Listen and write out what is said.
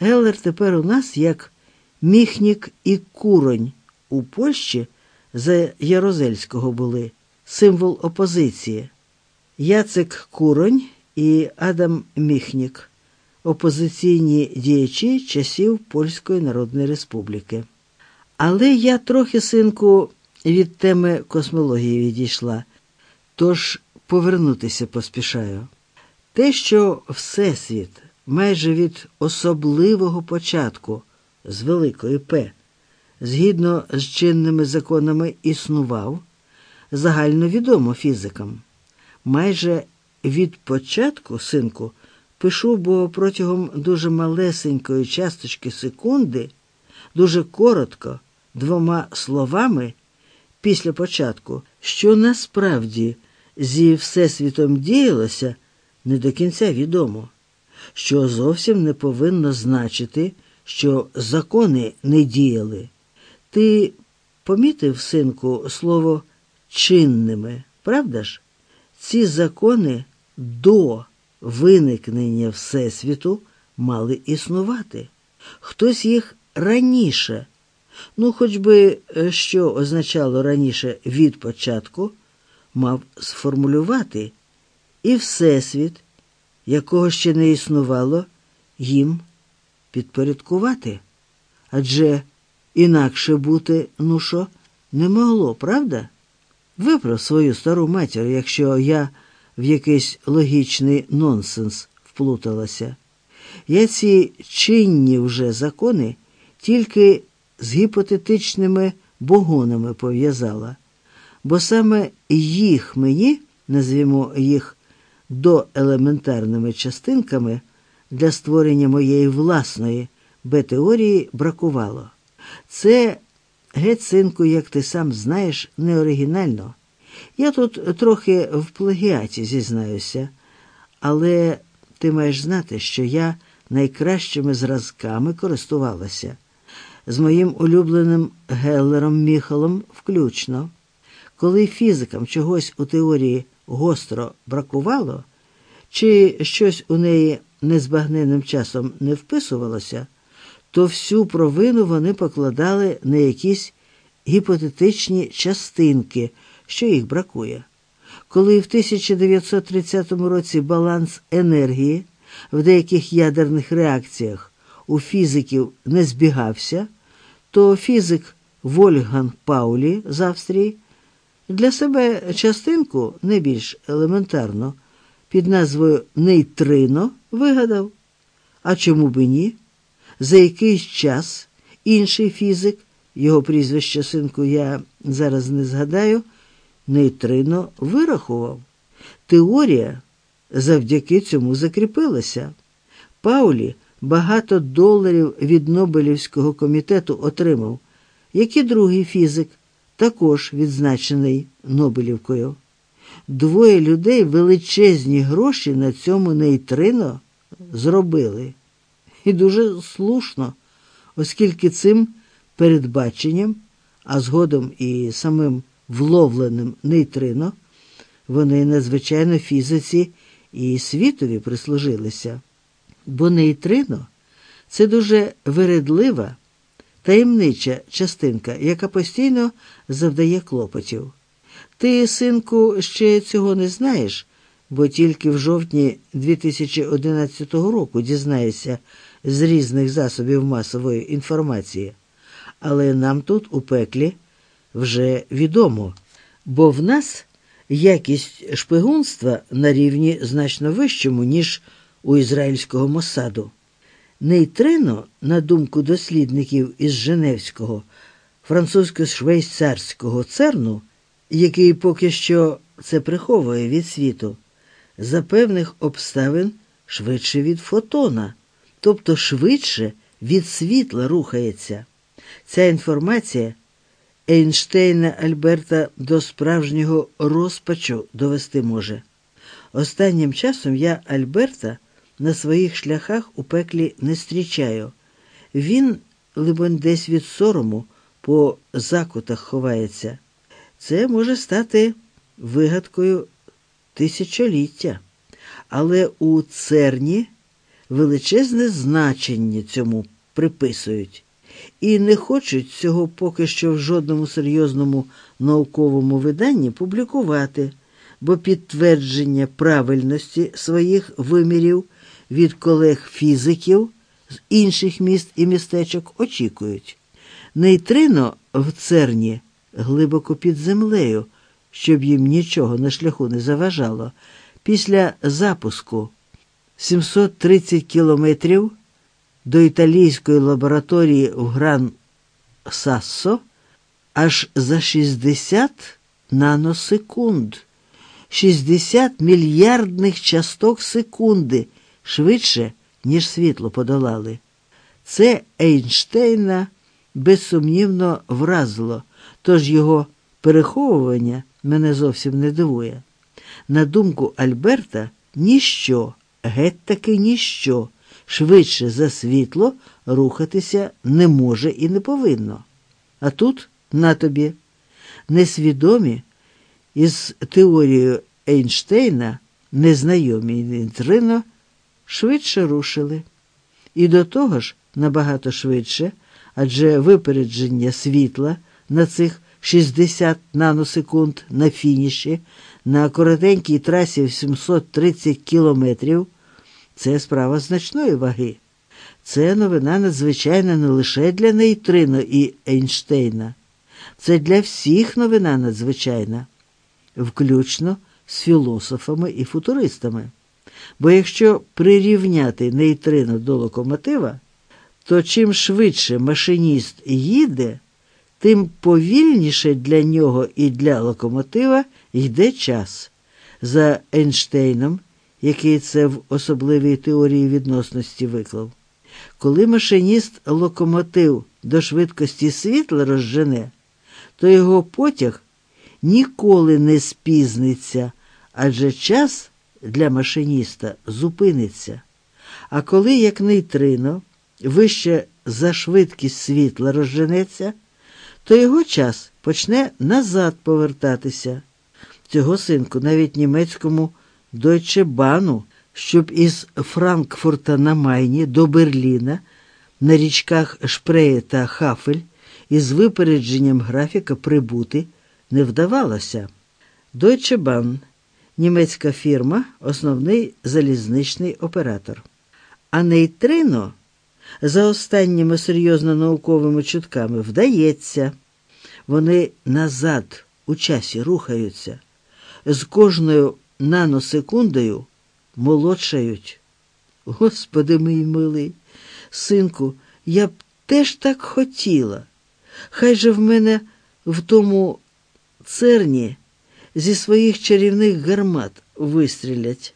Геллер тепер у нас як міхнік і куронь у Польщі за Ярозельського були, символ опозиції. Яцек Куронь і Адам Міхнік, опозиційні діячі часів Польської Народної Республіки. Але я трохи, синку, від теми космології відійшла, тож повернутися поспішаю. Те, що Всесвіт майже від особливого початку з великої П, згідно з чинними законами існував, загальновідомо фізикам. Майже від початку, синку, пишу, бо протягом дуже малесенької часточки секунди, дуже коротко, двома словами після початку, що насправді зі Всесвітом діялося, не до кінця відомо, що зовсім не повинно значити, що закони не діяли. Ти помітив, синку, слово чинними, правда ж? Ці закони до виникнення Всесвіту мали існувати. Хтось їх раніше, ну, хоч би е, що означало раніше від початку, мав сформулювати, і Всесвіт, якого ще не існувало, їм підпорядкувати. Адже інакше бути, ну що, не могло, правда? Виправ свою стару матір, якщо я в якийсь логічний нонсенс вплуталася. Я ці чинні вже закони тільки з гіпотетичними богонами пов'язала, бо саме їх мені, назвімо їх доелементарними частинками, для створення моєї власної Б-теорії бракувало. Це Геть, синку, як ти сам знаєш, не оригінально. Я тут трохи в плагіаті зізнаюся, але ти маєш знати, що я найкращими зразками користувалася, з моїм улюбленим Геллером Міхалом включно. Коли фізикам чогось у теорії гостро бракувало, чи щось у неї незбагненним часом не вписувалося, то всю провину вони покладали на якісь гіпотетичні частинки, що їх бракує. Коли в 1930 році баланс енергії в деяких ядерних реакціях у фізиків не збігався, то фізик Вольган Паулі з Австрії для себе частинку не більш елементарно під назвою нейтрино вигадав. А чому би ні? За якийсь час інший фізик, його прізвище синку я зараз не згадаю, нейтрино вирахував. Теорія завдяки цьому закріпилася. Паулі багато доларів від Нобелівського комітету отримав, як і другий фізик, також відзначений Нобелівкою. Двоє людей величезні гроші на цьому нейтрино зробили. І дуже слушно, оскільки цим передбаченням, а згодом і самим вловленим нейтрино, вони надзвичайно фізиці і світові прислужилися. Бо нейтрино це дуже вередлива, таємнича частинка, яка постійно завдає клопотів. Ти, синку, ще цього не знаєш, бо тільки в жовтні 2011 року дізнаєшся з різних засобів масової інформації. Але нам тут, у пеклі, вже відомо, бо в нас якість шпигунства на рівні значно вищому, ніж у ізраїльського Мосаду. Нейтрино, на думку дослідників із Женевського, французько-швейцарського церну, який поки що це приховує від світу, за певних обставин швидше від фотона, тобто швидше від світла рухається. Ця інформація Ейнштейна Альберта до справжнього розпачу довести може. Останнім часом я Альберта на своїх шляхах у пеклі не зустрічаю. Він, либонь, десь від сорому по закутах ховається. Це може стати вигадкою тисячоліття. Але у церні величезне значення цьому приписують і не хочуть цього поки що в жодному серйозному науковому виданні публікувати, бо підтвердження правильності своїх вимірів від колег-фізиків з інших міст і містечок очікують. Нейтрино в церні глибоко під землею, щоб їм нічого на шляху не заважало. Після запуску 730 кілометрів до італійської лабораторії в Гран Сассо аж за 60 наносекунд, 60 мільярдних часток секунди швидше, ніж світло подолали. Це Ейнштейна безсумнівно вразило, тож його переховування мене зовсім не дивує. На думку Альберта, ніщо, геть таки ніщо швидше за світло рухатися не може і не повинно. А тут на тобі несвідомі із теорією Ейнштейна незнайомі нейтрино швидше рушили. І до того ж набагато швидше, адже випередження світла на цих 60 наносекунд на фініші на коротенькій трасі в 730 кілометрів це справа значної ваги. Це новина надзвичайна не лише для Нейтрино і Ейнштейна, це для всіх новина надзвичайна, включно з філософами і футуристами. Бо якщо прирівняти нейтрино до локомотива, то чим швидше машиніст їде, тим повільніше для нього і для локомотива йде час. За Ейнштейном який це в особливій теорії відносності виклав. Коли машиніст локомотив до швидкості світла розжене, то його потяг ніколи не спізниться, адже час для машиніста зупиниться. А коли як нейтрино вище за швидкість світла розженеться, то його час почне назад повертатися. Цього синку навіть німецькому. Дойче Бану, щоб із Франкфурта на Майні до Берліна на річках Шпреє та Хафель із випередженням графіка прибути не вдавалося. Bahn – німецька фірма, основний залізничний оператор. А нейтрино, за останніми серйозно науковими чутками, вдається. Вони назад у часі рухаються. З кожною наносекундою молодшають. Господи мій милий, синку, я б теж так хотіла. Хай же в мене в тому церні зі своїх чарівних гармат вистрілять.